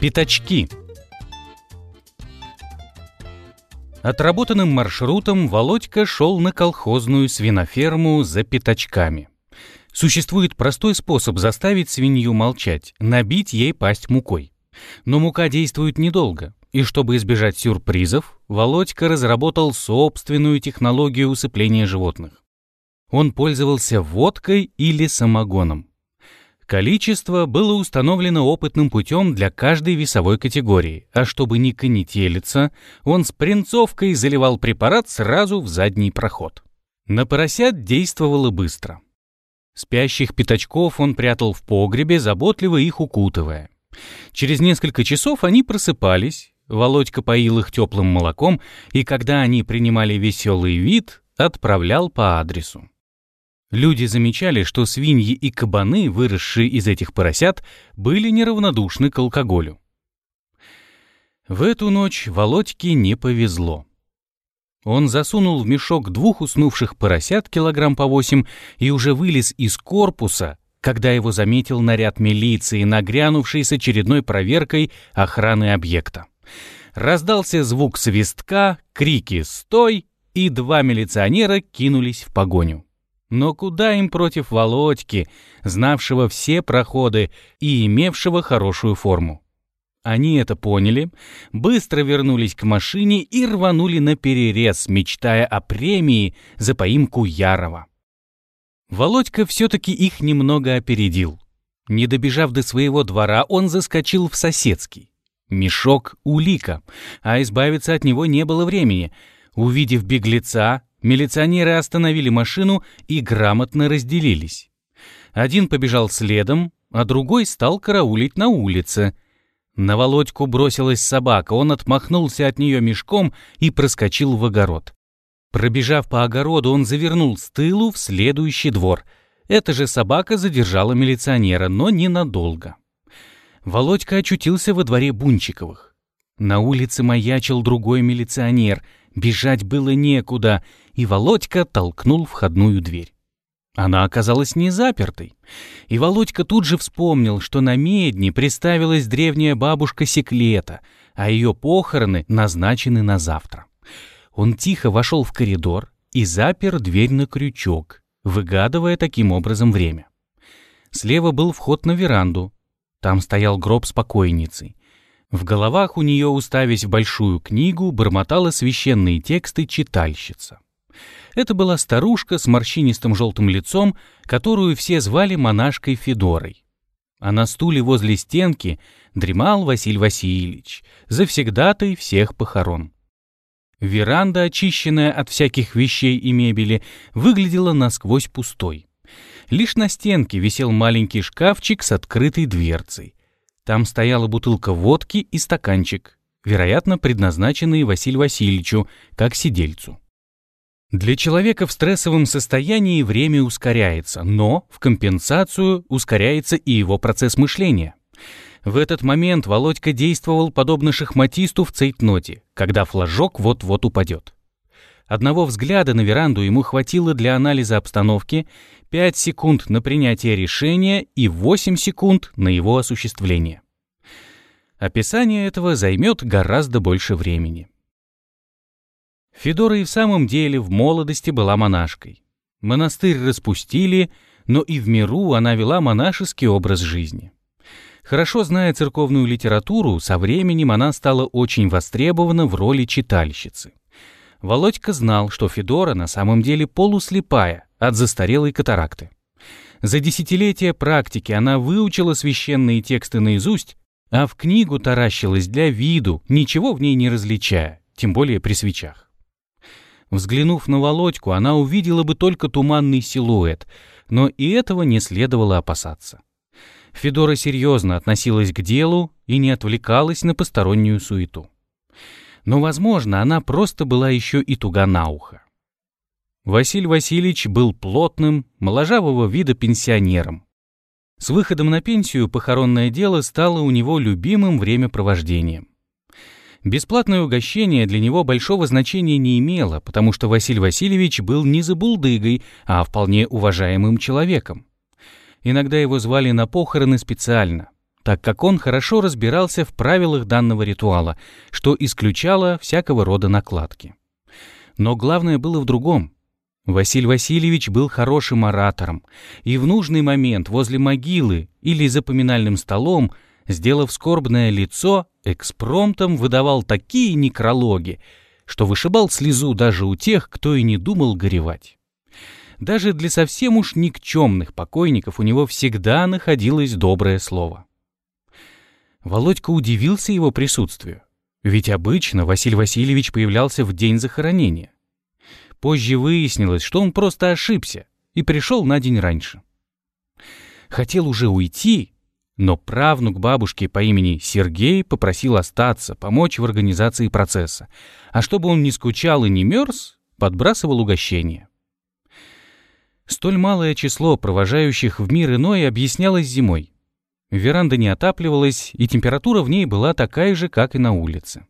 Пятачки. Отработанным маршрутом Володька шел на колхозную свиноферму за пятачками. Существует простой способ заставить свинью молчать – набить ей пасть мукой. Но мука действует недолго, и чтобы избежать сюрпризов, Володька разработал собственную технологию усыпления животных. Он пользовался водкой или самогоном. Количество было установлено опытным путем для каждой весовой категории, а чтобы не конетелиться, он с принцовкой заливал препарат сразу в задний проход. На поросят действовало быстро. Спящих пятачков он прятал в погребе, заботливо их укутывая. Через несколько часов они просыпались, Володька поил их теплым молоком, и когда они принимали веселый вид, отправлял по адресу. Люди замечали, что свиньи и кабаны, выросшие из этих поросят, были неравнодушны к алкоголю. В эту ночь Володьке не повезло. Он засунул в мешок двух уснувших поросят килограмм по восемь и уже вылез из корпуса, когда его заметил наряд милиции, нагрянувший с очередной проверкой охраны объекта. Раздался звук свистка, крики «Стой!» и два милиционера кинулись в погоню. Но куда им против Володьки, знавшего все проходы и имевшего хорошую форму? Они это поняли, быстро вернулись к машине и рванули на перерез, мечтая о премии за поимку Ярова. Володька все-таки их немного опередил. Не добежав до своего двора, он заскочил в соседский. Мешок — улика, а избавиться от него не было времени. Увидев беглеца, Милиционеры остановили машину и грамотно разделились. Один побежал следом, а другой стал караулить на улице. На Володьку бросилась собака, он отмахнулся от нее мешком и проскочил в огород. Пробежав по огороду, он завернул с тылу в следующий двор. Эта же собака задержала милиционера, но ненадолго. Володька очутился во дворе Бунчиковых. На улице маячил другой милиционер. Бежать было некуда, и Володька толкнул входную дверь. Она оказалась не запертой. И Володька тут же вспомнил, что на медне приставилась древняя бабушка Секлета, а ее похороны назначены на завтра. Он тихо вошел в коридор и запер дверь на крючок, выгадывая таким образом время. Слева был вход на веранду. Там стоял гроб с покойницей. В головах у нее, уставясь в большую книгу, бормотала священные тексты читальщица. Это была старушка с морщинистым желтым лицом, которую все звали монашкой Федорой. А на стуле возле стенки дремал Василий Васильевич, завсегдатай всех похорон. Веранда, очищенная от всяких вещей и мебели, выглядела насквозь пустой. Лишь на стенке висел маленький шкафчик с открытой дверцей. Там стояла бутылка водки и стаканчик, вероятно, предназначенные Василию Васильевичу, как сидельцу. Для человека в стрессовом состоянии время ускоряется, но в компенсацию ускоряется и его процесс мышления. В этот момент Володька действовал подобно шахматисту в цейтноте, когда флажок вот-вот упадет. Одного взгляда на веранду ему хватило для анализа обстановки, 5 секунд на принятие решения и 8 секунд на его осуществление. Описание этого займет гораздо больше времени. Федора и в самом деле в молодости была монашкой. Монастырь распустили, но и в миру она вела монашеский образ жизни. Хорошо зная церковную литературу, со временем она стала очень востребована в роли читальщицы. Володька знал, что Федора на самом деле полуслепая, от застарелой катаракты. За десятилетия практики она выучила священные тексты наизусть, а в книгу таращилась для виду, ничего в ней не различая, тем более при свечах. Взглянув на Володьку, она увидела бы только туманный силуэт, но и этого не следовало опасаться. Федора серьезно относилась к делу и не отвлекалась на постороннюю суету. Но, возможно, она просто была еще и туга на ухо. Василий Васильевич был плотным, моложавого вида пенсионером. С выходом на пенсию похоронное дело стало у него любимым времяпровождением. Бесплатное угощение для него большого значения не имело, потому что Василий Васильевич был не забулдыгой, а вполне уважаемым человеком. Иногда его звали на похороны специально. Так как он хорошо разбирался в правилах данного ритуала, что исключало всякого рода накладки. Но главное было в другом. Василий Васильевич был хорошим оратором, и в нужный момент возле могилы или за поминальным столом, сделав скорбное лицо, экспромтом выдавал такие некрологи, что вышибал слезу даже у тех, кто и не думал горевать. Даже для совсем уж никчемных покойников у него всегда находилось доброе слово. Володька удивился его присутствию. Ведь обычно Василий Васильевич появлялся в день захоронения. Позже выяснилось, что он просто ошибся и пришел на день раньше. Хотел уже уйти, но правнук бабушки по имени Сергей попросил остаться, помочь в организации процесса. А чтобы он не скучал и не мерз, подбрасывал угощение. Столь малое число провожающих в мир иной объяснялось зимой. Веранда не отапливалась, и температура в ней была такая же, как и на улице.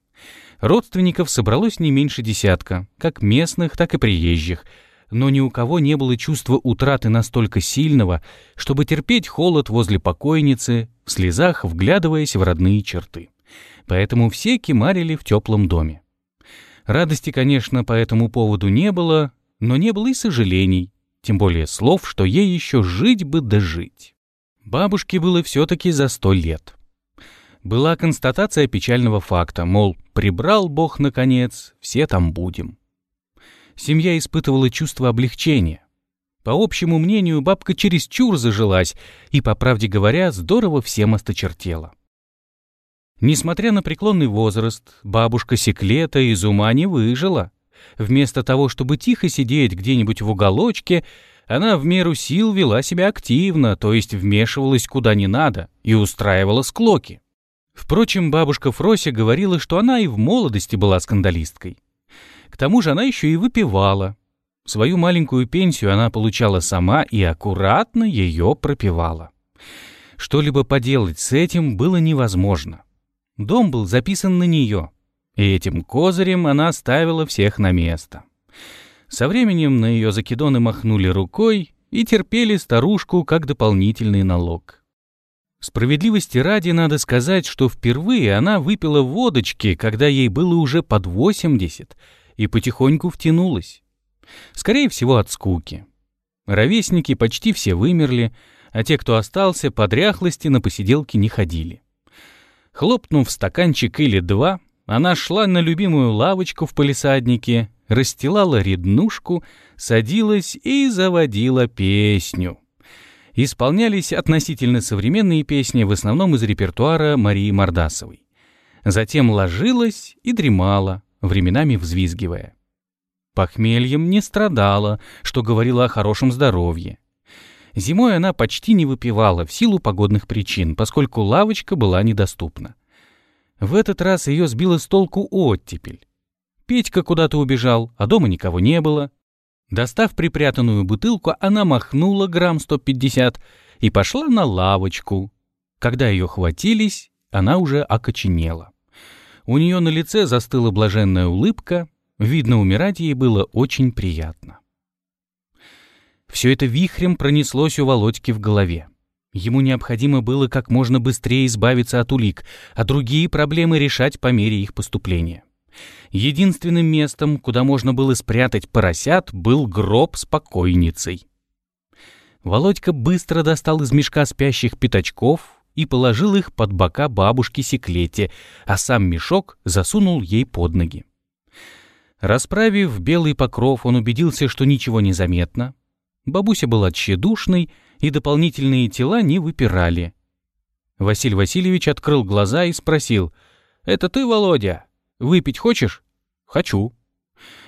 Родственников собралось не меньше десятка, как местных, так и приезжих, но ни у кого не было чувства утраты настолько сильного, чтобы терпеть холод возле покойницы, в слезах вглядываясь в родные черты. Поэтому все кемарили в теплом доме. Радости, конечно, по этому поводу не было, но не было и сожалений, тем более слов, что ей еще жить бы да жить. Бабушке было все-таки за сто лет. Была констатация печального факта, мол, прибрал Бог наконец, все там будем. Семья испытывала чувство облегчения. По общему мнению, бабка чересчур зажилась и, по правде говоря, здорово всем осточертела. Несмотря на преклонный возраст, бабушка Секлета из ума не выжила. Вместо того, чтобы тихо сидеть где-нибудь в уголочке, она в меру сил вела себя активно, то есть вмешивалась куда не надо и устраивала склоки. Впрочем, бабушка Фрося говорила, что она и в молодости была скандалисткой. К тому же она еще и выпивала. Свою маленькую пенсию она получала сама и аккуратно ее пропивала. Что-либо поделать с этим было невозможно. Дом был записан на нее, и этим козырем она ставила всех на место. Со временем на ее закидоны махнули рукой и терпели старушку как дополнительный налог. Справедливости ради надо сказать, что впервые она выпила водочки, когда ей было уже под 80, и потихоньку втянулась. Скорее всего, от скуки. Ровесники почти все вымерли, а те, кто остался, по дряхлости на посиделки не ходили. Хлопнув стаканчик или два, она шла на любимую лавочку в полисаднике расстилала реднушку, садилась и заводила песню. Исполнялись относительно современные песни, в основном из репертуара Марии Мордасовой. Затем ложилась и дремала, временами взвизгивая. Похмельем не страдала, что говорило о хорошем здоровье. Зимой она почти не выпивала в силу погодных причин, поскольку лавочка была недоступна. В этот раз ее сбила с толку оттепель. Петька куда-то убежал, а дома никого не было. Достав припрятанную бутылку, она махнула грамм 150 и пошла на лавочку. Когда ее хватились, она уже окоченела. У нее на лице застыла блаженная улыбка, видно, умирать ей было очень приятно. Все это вихрем пронеслось у Володьки в голове. Ему необходимо было как можно быстрее избавиться от улик, а другие проблемы решать по мере их поступления. Единственным местом, куда можно было спрятать поросят, был гроб с покойницей. Володька быстро достал из мешка спящих пятачков и положил их под бока бабушки Секлете, а сам мешок засунул ей под ноги. Расправив белый покров, он убедился, что ничего не заметно. Бабуся была тщедушной, и дополнительные тела не выпирали. Василий Васильевич открыл глаза и спросил, «Это ты, Володя?» Выпить хочешь? Хочу.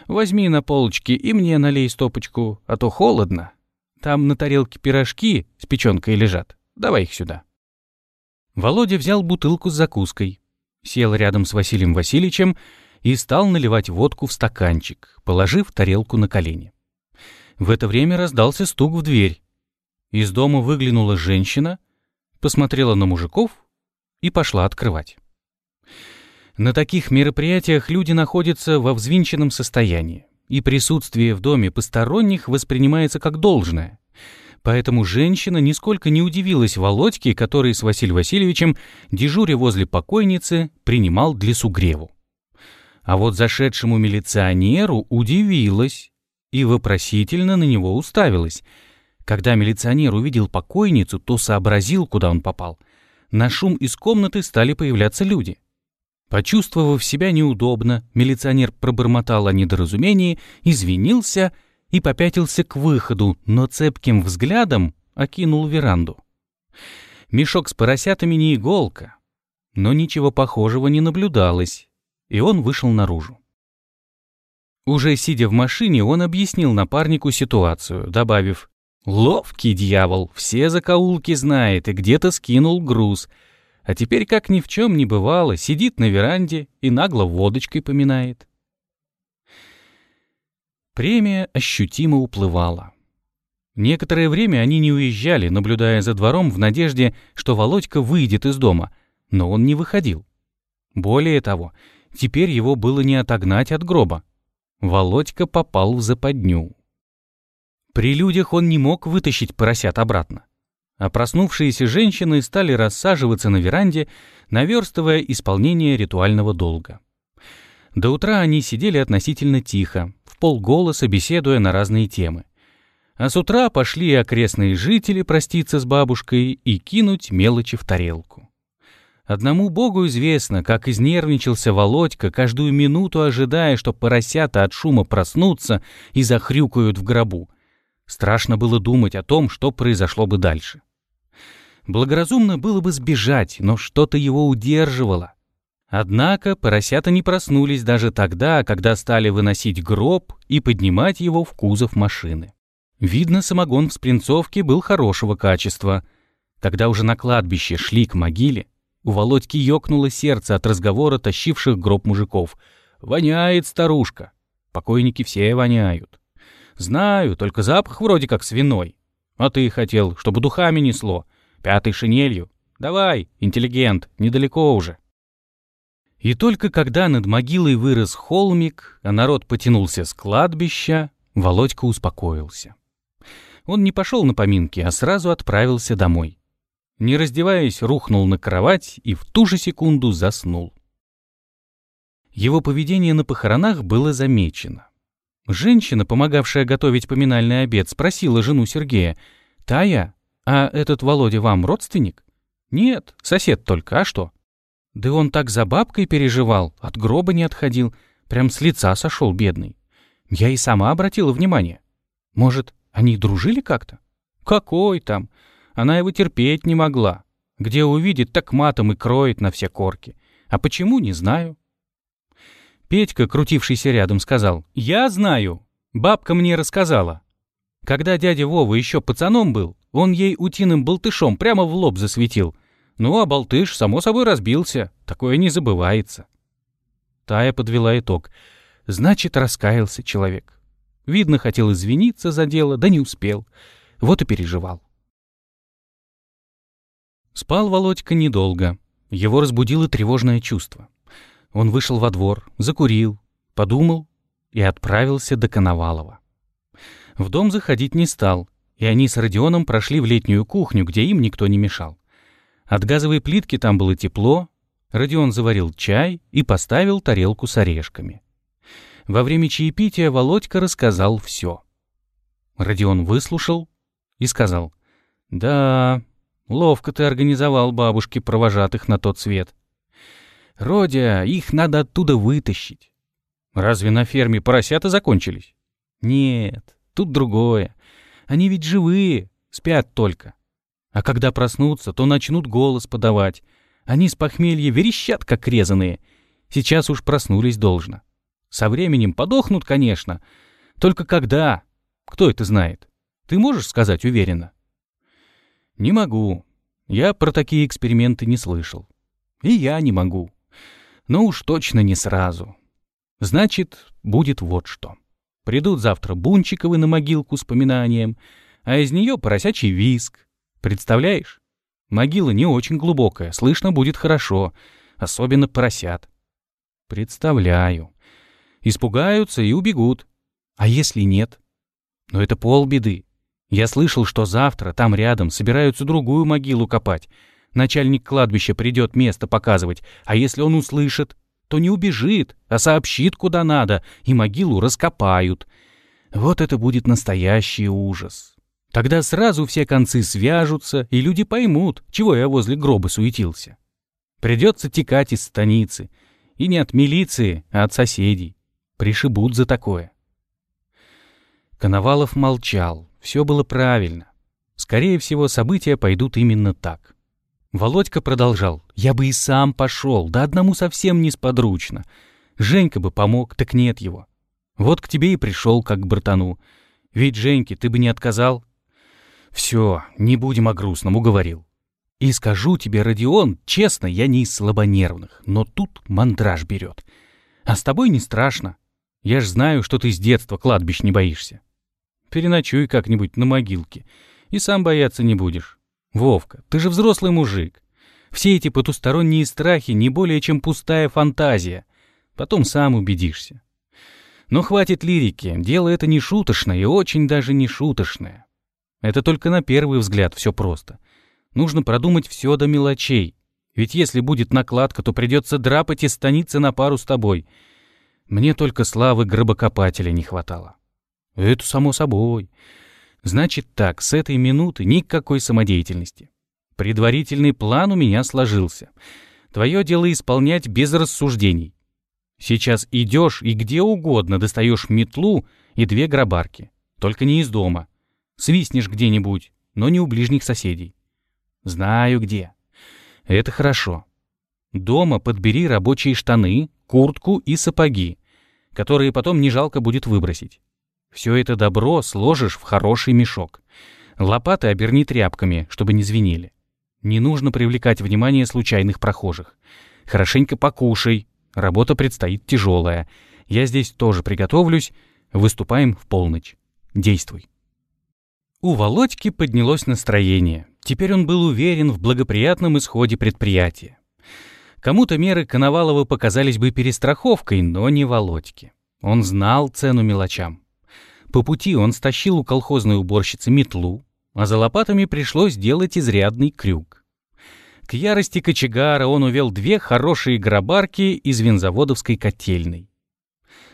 Возьми на полочке и мне налей стопочку, а то холодно. Там на тарелке пирожки с печенкой лежат. Давай их сюда. Володя взял бутылку с закуской, сел рядом с Василием Васильевичем и стал наливать водку в стаканчик, положив тарелку на колени. В это время раздался стук в дверь. Из дома выглянула женщина, посмотрела на мужиков и пошла открывать. На таких мероприятиях люди находятся во взвинченном состоянии, и присутствие в доме посторонних воспринимается как должное. Поэтому женщина нисколько не удивилась Володьке, который с Василием Васильевичем, дежуря возле покойницы, принимал для сугреву. А вот зашедшему милиционеру удивилась и вопросительно на него уставилась. Когда милиционер увидел покойницу, то сообразил, куда он попал. На шум из комнаты стали появляться люди. Почувствовав себя неудобно, милиционер пробормотал о недоразумении, извинился и попятился к выходу, но цепким взглядом окинул веранду. Мешок с поросятами не иголка, но ничего похожего не наблюдалось, и он вышел наружу. Уже сидя в машине, он объяснил напарнику ситуацию, добавив «Ловкий дьявол, все закоулки знает и где-то скинул груз, а теперь, как ни в чем не бывало, сидит на веранде и нагло водочкой поминает». Премия ощутимо уплывала. Некоторое время они не уезжали, наблюдая за двором в надежде, что Володька выйдет из дома, но он не выходил. Более того, теперь его было не отогнать от гроба. Володька попал в западню. При людях он не мог вытащить поросят обратно. А проснувшиеся женщины стали рассаживаться на веранде, наверстывая исполнение ритуального долга. До утра они сидели относительно тихо, в полголоса беседуя на разные темы. А с утра пошли окрестные жители проститься с бабушкой и кинуть мелочи в тарелку. Одному богу известно, как изнервничался Володька, каждую минуту ожидая, что поросята от шума проснутся и захрюкают в гробу. Страшно было думать о том, что произошло бы дальше. Благоразумно было бы сбежать, но что-то его удерживало. Однако поросята не проснулись даже тогда, когда стали выносить гроб и поднимать его в кузов машины. Видно, самогон в Спринцовке был хорошего качества. Когда уже на кладбище шли к могиле, у Володьки ёкнуло сердце от разговора тащивших гроб мужиков. «Воняет старушка!» Покойники все воняют. «Знаю, только запах вроде как свиной. А ты хотел, чтобы духами несло. Пятой шинелью. Давай, интеллигент, недалеко уже». И только когда над могилой вырос холмик, а народ потянулся с кладбища, Володька успокоился. Он не пошел на поминки, а сразу отправился домой. Не раздеваясь, рухнул на кровать и в ту же секунду заснул. Его поведение на похоронах было замечено. Женщина, помогавшая готовить поминальный обед, спросила жену Сергея, «Тая, а этот Володя вам родственник?» «Нет, сосед только, а что?» Да он так за бабкой переживал, от гроба не отходил, прям с лица сошел бедный. Я и сама обратила внимание. Может, они дружили как-то? Какой там? Она его терпеть не могла. Где увидит, так матом и кроет на все корки. А почему, не знаю. Петька, крутившийся рядом, сказал, «Я знаю. Бабка мне рассказала. Когда дядя Вова еще пацаном был, он ей утиным болтышом прямо в лоб засветил — ну, а болтыш, само собой, разбился. Такое не забывается. Тая подвела итог. Значит, раскаялся человек. Видно, хотел извиниться за дело, да не успел. Вот и переживал. Спал Володька недолго. Его разбудило тревожное чувство. Он вышел во двор, закурил, подумал и отправился до Коновалова. В дом заходить не стал, и они с Родионом прошли в летнюю кухню, где им никто не мешал. От газовой плитки там было тепло, Родион заварил чай и поставил тарелку с орешками. Во время чаепития Володька рассказал все. Родион выслушал и сказал, «Да, ловко ты организовал бабушке провожатых на тот свет. Родя, их надо оттуда вытащить. Разве на ферме поросята закончились? Нет, тут другое. Они ведь живые, спят только. А когда проснутся, то начнут голос подавать. Они с похмелья верещат, как резаные. Сейчас уж проснулись должно. Со временем подохнут, конечно. Только когда? Кто это знает? Ты можешь сказать уверенно? Не могу. Я про такие эксперименты не слышал. И я не могу. Но уж точно не сразу. Значит, будет вот что. Придут завтра Бунчиковы на могилку с поминанием, а из нее поросячий виск, Представляешь? Могила не очень глубокая, слышно будет хорошо, особенно поросят. Представляю. Испугаются и убегут. А если нет? Но это полбеды. Я слышал, что завтра там рядом собираются другую могилу копать. Начальник кладбища придет место показывать, а если он услышит, то не убежит, а сообщит куда надо, и могилу раскопают. Вот это будет настоящий ужас. Тогда сразу все концы свяжутся, и люди поймут, чего я возле гроба суетился. Придется текать из станицы. И не от милиции, а от соседей. Пришибут за такое. Коновалов молчал. Все было правильно. Скорее всего, события пойдут именно так. Володька продолжал. «Я бы и сам пошел, да одному совсем несподручно. Женька бы помог, так нет его. Вот к тебе и пришел, как к братану. Ведь Женьке ты бы не отказал?» «Все, не будем о грустном», — уговорил. «И скажу тебе, Родион, честно, я не из слабонервных, но тут мандраж берет. А с тобой не страшно. Я ж знаю, что ты с детства кладбищ не боишься. Переночуй как-нибудь на могилке, и сам бояться не будешь. Вовка, ты же взрослый мужик. Все эти потусторонние страхи не более чем пустая фантазия. Потом сам убедишься. Но хватит лирики, дело это не шуточное и очень даже не шуточное. Это только на первый взгляд все просто. Нужно продумать все до мелочей. Ведь если будет накладка, то придется драпать и станиться на пару с тобой. Мне только славы гробокопателя не хватало. Это само собой. Значит так, с этой минуты никакой самодеятельности. Предварительный план у меня сложился. Твое дело исполнять без рассуждений. Сейчас идешь и где угодно достаешь метлу и две гробарки. Только не из дома. Свистнешь где-нибудь, но не у ближних соседей. Знаю где. Это хорошо. Дома подбери рабочие штаны, куртку и сапоги, которые потом не жалко будет выбросить. Все это добро сложишь в хороший мешок. Лопаты оберни тряпками, чтобы не звенели. Не нужно привлекать внимание случайных прохожих. Хорошенько покушай. Работа предстоит тяжелая. Я здесь тоже приготовлюсь. Выступаем в полночь. Действуй. У Володьки поднялось настроение. Теперь он был уверен в благоприятном исходе предприятия. Кому-то меры Коновалова показались бы перестраховкой, но не Володьке. Он знал цену мелочам. По пути он стащил у колхозной уборщицы метлу, а за лопатами пришлось делать изрядный крюк. К ярости кочегара он увел две хорошие гробарки из винзаводовской котельной.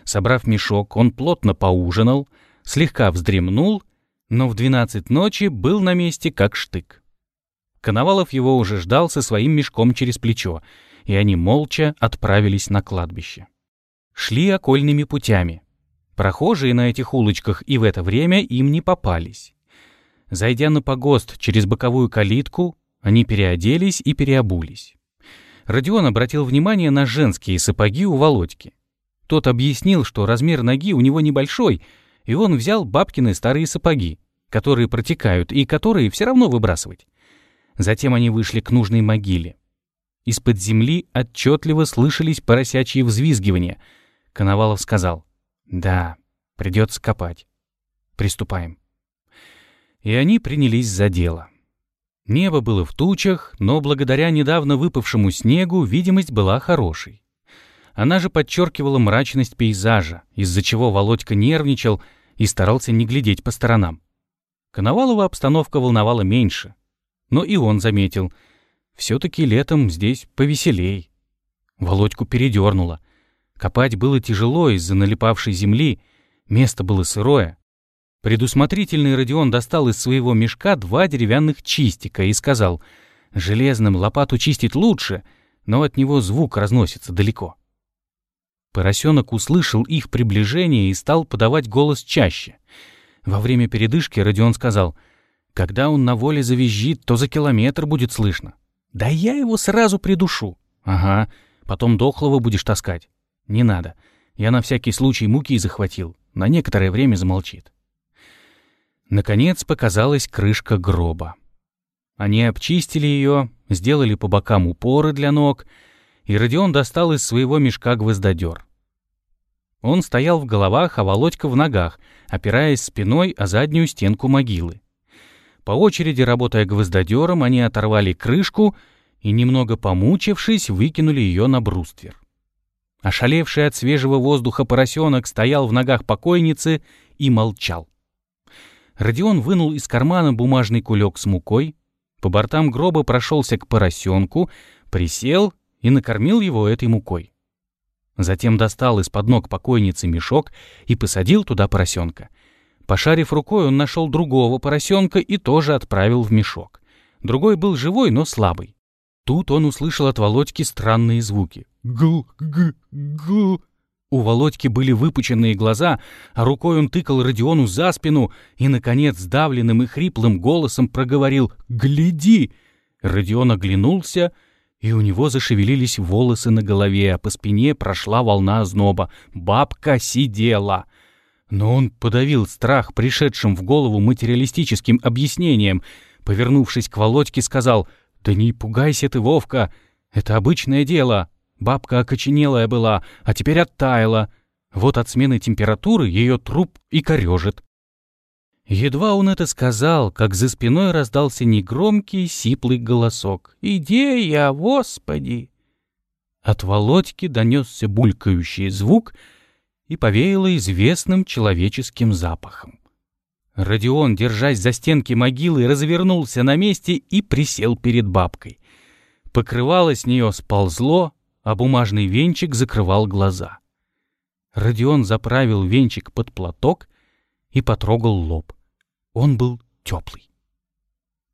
Собрав мешок, он плотно поужинал, слегка вздремнул, но в двенадцать ночи был на месте как штык. Коновалов его уже ждал со своим мешком через плечо, и они молча отправились на кладбище. Шли окольными путями. Прохожие на этих улочках и в это время им не попались. Зайдя на погост через боковую калитку, они переоделись и переобулись. Родион обратил внимание на женские сапоги у Володьки. Тот объяснил, что размер ноги у него небольшой, и он взял бабкины старые сапоги, которые протекают и которые все равно выбрасывать. Затем они вышли к нужной могиле. Из-под земли отчетливо слышались поросячьи взвизгивания. Коновалов сказал — да, придется копать. Приступаем. И они принялись за дело. Небо было в тучах, но благодаря недавно выпавшему снегу видимость была хорошей. Она же подчеркивала мрачность пейзажа, из-за чего Володька нервничал и старался не глядеть по сторонам. Коновалова обстановка волновала меньше, но и он заметил, все-таки летом здесь повеселей. Володьку передернуло. Копать было тяжело из-за налипавшей земли, место было сырое. Предусмотрительный Родион достал из своего мешка два деревянных чистика и сказал, «Железным лопату чистить лучше, но от него звук разносится далеко». Поросенок услышал их приближение и стал подавать голос чаще. Во время передышки Родион сказал, «Когда он на воле завизжит, то за километр будет слышно». «Да я его сразу придушу». «Ага, потом дохлого будешь таскать». «Не надо. Я на всякий случай муки захватил. На некоторое время замолчит». Наконец показалась крышка гроба. Они обчистили ее, сделали по бокам упоры для ног, и Родион достал из своего мешка гвоздодер. Он стоял в головах, а Володька в ногах, опираясь спиной о заднюю стенку могилы. По очереди, работая гвоздодером, они оторвали крышку и, немного помучившись, выкинули ее на бруствер. Ошалевший от свежего воздуха поросенок стоял в ногах покойницы и молчал. Родион вынул из кармана бумажный кулек с мукой, по бортам гроба прошелся к поросенку, присел и накормил его этой мукой. Затем достал из-под ног покойницы мешок и посадил туда поросенка. Пошарив рукой, он нашел другого поросенка и тоже отправил в мешок. Другой был живой, но слабый. Тут он услышал от Володьки странные звуки. «Гл, г, гл». У Володьки были выпученные глаза, а рукой он тыкал Родиону за спину и, наконец, сдавленным и хриплым голосом проговорил «Гляди!». Родион оглянулся, и у него зашевелились волосы на голове, а по спине прошла волна озноба. Бабка сидела. Но он подавил страх пришедшим в голову материалистическим объяснением. Повернувшись к Володьке, сказал «Да не пугайся ты, Вовка, это обычное дело». Бабка окоченелая была, а теперь оттаяла. Вот от смены температуры ее труп и корежит. Едва он это сказал, как за спиной раздался негромкий, сиплый голосок. «Идея, Господи!» От Володьки донесся булькающий звук и повеяло известным человеческим запахом. Родион, держась за стенки могилы, развернулся на месте и присел перед бабкой. Покрывало с нее сползло, а бумажный венчик закрывал глаза. Родион заправил венчик под платок и потрогал лоб. Он был теплый.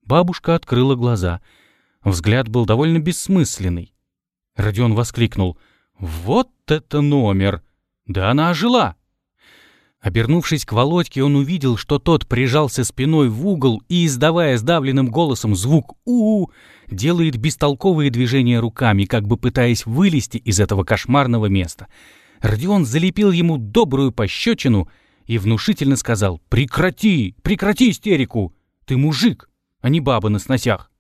Бабушка открыла глаза. Взгляд был довольно бессмысленный. Родион воскликнул. «Вот это номер! Да она ожила!» Обернувшись к Володьке, он увидел, что тот прижался спиной в угол и, издавая сдавленным голосом звук у, -у, -у делает бестолковые движения руками, как бы пытаясь вылезти из этого кошмарного места. Родион залепил ему добрую пощечину и внушительно сказал «Прекрати! Прекрати истерику! Ты мужик, а не баба на сносях!»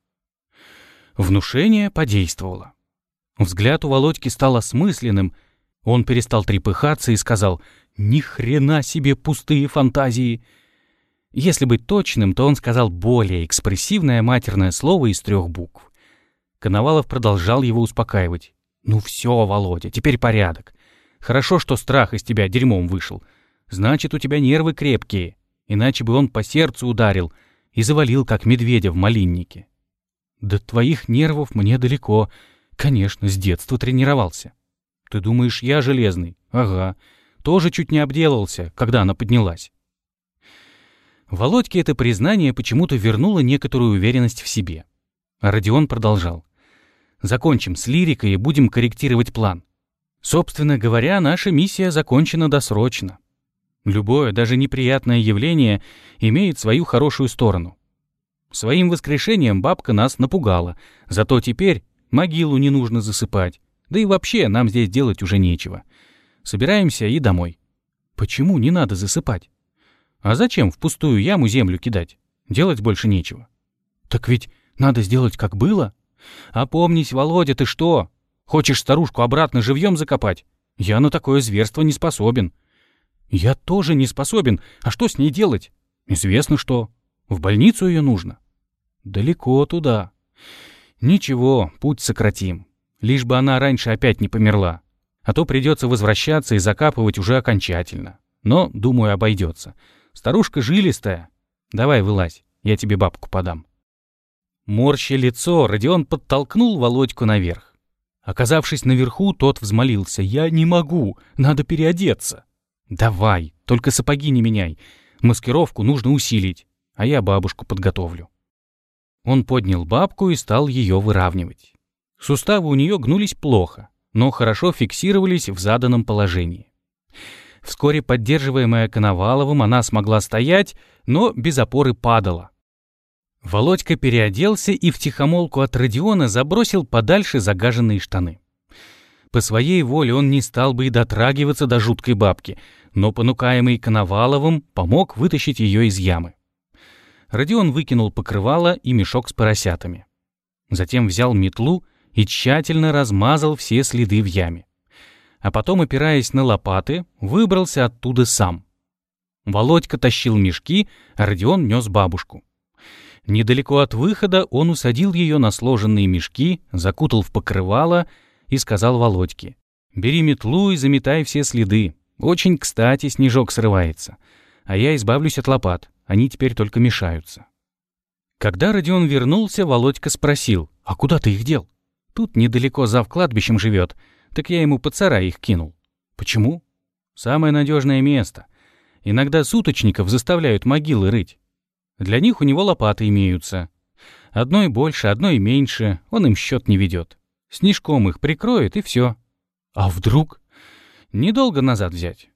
Внушение подействовало. Взгляд у Володьки стал осмысленным, он перестал трепыхаться и сказал «Ни хрена себе пустые фантазии!» Если быть точным, то он сказал более экспрессивное матерное слово из трех букв. Коновалов продолжал его успокаивать. «Ну все, Володя, теперь порядок. Хорошо, что страх из тебя дерьмом вышел. Значит, у тебя нервы крепкие, иначе бы он по сердцу ударил и завалил, как медведя в малиннике». «До твоих нервов мне далеко. Конечно, с детства тренировался». «Ты думаешь, я железный?» «Ага тоже чуть не обделался, когда она поднялась. Володьке это признание почему-то вернуло некоторую уверенность в себе. А Родион продолжал. «Закончим с лирикой и будем корректировать план. Собственно говоря, наша миссия закончена досрочно. Любое, даже неприятное явление имеет свою хорошую сторону. Своим воскрешением бабка нас напугала, зато теперь могилу не нужно засыпать, да и вообще нам здесь делать уже нечего. Собираемся и домой. Почему не надо засыпать? А зачем в пустую яму землю кидать? Делать больше нечего. Так ведь надо сделать, как было. Опомнись, Володя, ты что? Хочешь старушку обратно живьем закопать? Я на такое зверство не способен. Я тоже не способен. А что с ней делать? Известно что. В больницу ее нужно. Далеко туда. Ничего, путь сократим. Лишь бы она раньше опять не померла а то придется возвращаться и закапывать уже окончательно. Но, думаю, обойдется. Старушка жилистая. Давай вылазь, я тебе бабку подам. Морща лицо, Родион подтолкнул Володьку наверх. Оказавшись наверху, тот взмолился. «Я не могу, надо переодеться». «Давай, только сапоги не меняй. Маскировку нужно усилить, а я бабушку подготовлю». Он поднял бабку и стал ее выравнивать. Суставы у нее гнулись плохо, но хорошо фиксировались в заданном положении. Вскоре, поддерживаемая Коноваловым, она смогла стоять, но без опоры падала. Володька переоделся и втихомолку от Родиона забросил подальше загаженные штаны. По своей воле он не стал бы и дотрагиваться до жуткой бабки, но, понукаемый Коноваловым, помог вытащить ее из ямы. Родион выкинул покрывало и мешок с поросятами. Затем взял метлу и тщательно размазал все следы в яме. А потом, опираясь на лопаты, выбрался оттуда сам. Володька тащил мешки, а Родион нес бабушку. Недалеко от выхода он усадил ее на сложенные мешки, закутал в покрывало и сказал Володьке. «Бери метлу и заметай все следы. Очень кстати снежок срывается. А я избавлюсь от лопат, они теперь только мешаются. Когда Родион вернулся, Володька спросил, «А куда ты их дел?» «Тут недалеко зав кладбищем живет, так я ему под сарай их кинул». «Почему?» «Самое надежное место. Иногда суточников заставляют могилы рыть. Для них у него лопаты имеются. Одной больше, одной меньше, он им счет не ведет. Снежком их прикроет, и все. А вдруг? Недолго назад взять.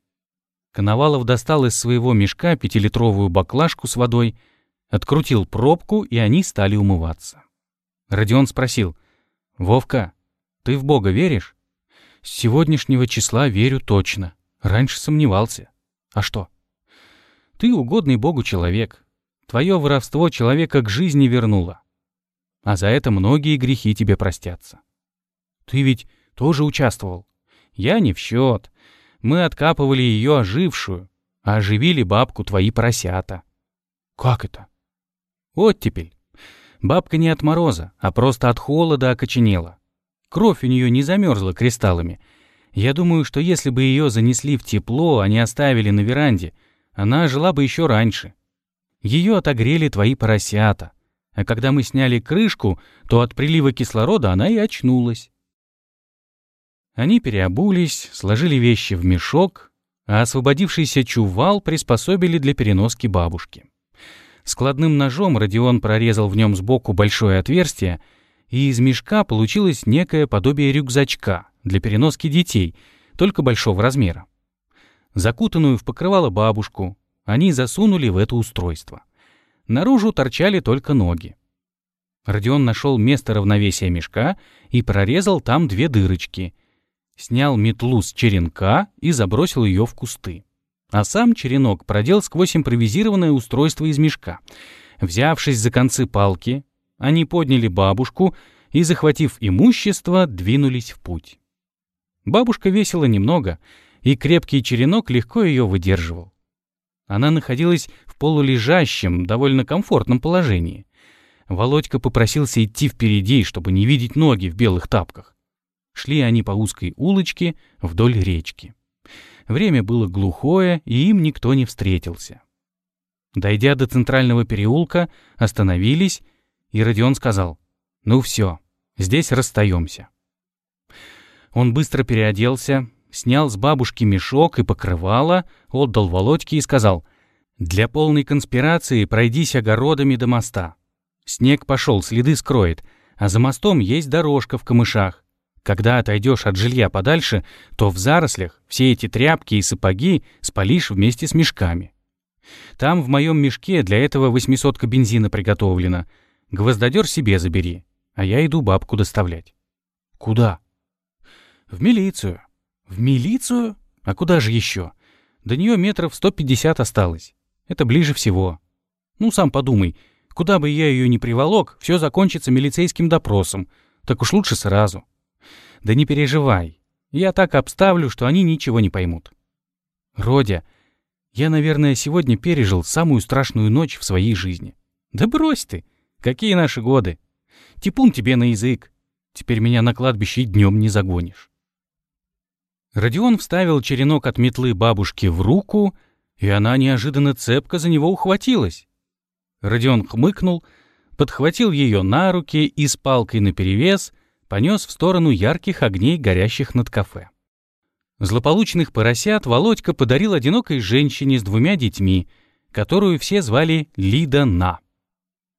Коновалов достал из своего мешка пятилитровую баклажку с водой, открутил пробку, и они стали умываться. Родион спросил, «Вовка, ты в Бога веришь?» «С сегодняшнего числа верю точно. Раньше сомневался. А что?» «Ты угодный Богу человек. Твое воровство человека к жизни вернуло. А за это многие грехи тебе простятся. Ты ведь тоже участвовал. Я не в счет. Мы откапывали ее ожившую, а оживили бабку твои поросята. Как это? Вот теперь. Бабка не от мороза, а просто от холода окоченела. Кровь у нее не замерзла кристаллами. Я думаю, что если бы ее занесли в тепло, а не оставили на веранде, она жила бы еще раньше. Ее отогрели твои поросята. А когда мы сняли крышку, то от прилива кислорода она и очнулась. Они переобулись, сложили вещи в мешок, а освободившийся чувал приспособили для переноски бабушки. Складным ножом Родион прорезал в нем сбоку большое отверстие, и из мешка получилось некое подобие рюкзачка для переноски детей, только большого размера. Закутанную в покрывало бабушку они засунули в это устройство. Наружу торчали только ноги. Родион нашел место равновесия мешка и прорезал там две дырочки — снял метлу с черенка и забросил ее в кусты. А сам черенок продел сквозь импровизированное устройство из мешка. Взявшись за концы палки, они подняли бабушку и, захватив имущество, двинулись в путь. Бабушка весила немного, и крепкий черенок легко ее выдерживал. Она находилась в полулежащем, довольно комфортном положении. Володька попросился идти впереди, чтобы не видеть ноги в белых тапках. Шли они по узкой улочке вдоль речки. Время было глухое, и им никто не встретился. Дойдя до центрального переулка, остановились, и Родион сказал, «Ну все, здесь расстаемся». Он быстро переоделся, снял с бабушки мешок и покрывало, отдал Володьке и сказал, «Для полной конспирации пройдись огородами до моста. Снег пошел, следы скроет, а за мостом есть дорожка в камышах. Когда отойдешь от жилья подальше, то в зарослях все эти тряпки и сапоги спалишь вместе с мешками. Там в моем мешке для этого восьмисотка бензина приготовлена. Гвоздодер себе забери, а я иду бабку доставлять. Куда? В милицию. В милицию? А куда же еще? До нее метров 150 осталось. Это ближе всего. Ну, сам подумай, куда бы я ее ни приволок, все закончится милицейским допросом. Так уж лучше сразу. Да не переживай. Я так обставлю, что они ничего не поймут. Родя, я, наверное, сегодня пережил самую страшную ночь в своей жизни. Да брось ты! Какие наши годы! Типун тебе на язык. Теперь меня на кладбище днем не загонишь. Родион вставил черенок от метлы бабушки в руку, и она неожиданно цепко за него ухватилась. Родион хмыкнул, подхватил ее на руки и с палкой наперевес — понес в сторону ярких огней, горящих над кафе. Злополучных поросят Володька подарил одинокой женщине с двумя детьми, которую все звали Лида На.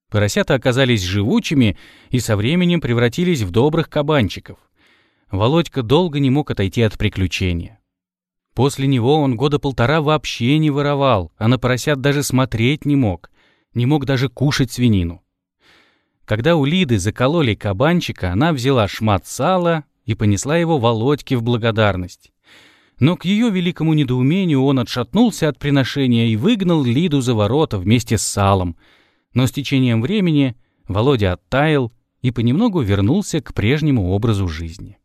Поросята оказались живучими и со временем превратились в добрых кабанчиков. Володька долго не мог отойти от приключения. После него он года полтора вообще не воровал, а на поросят даже смотреть не мог, не мог даже кушать свинину. Когда у Лиды закололи кабанчика, она взяла шмат сала и понесла его Володьке в благодарность. Но к ее великому недоумению он отшатнулся от приношения и выгнал Лиду за ворота вместе с салом. Но с течением времени Володя оттаял и понемногу вернулся к прежнему образу жизни.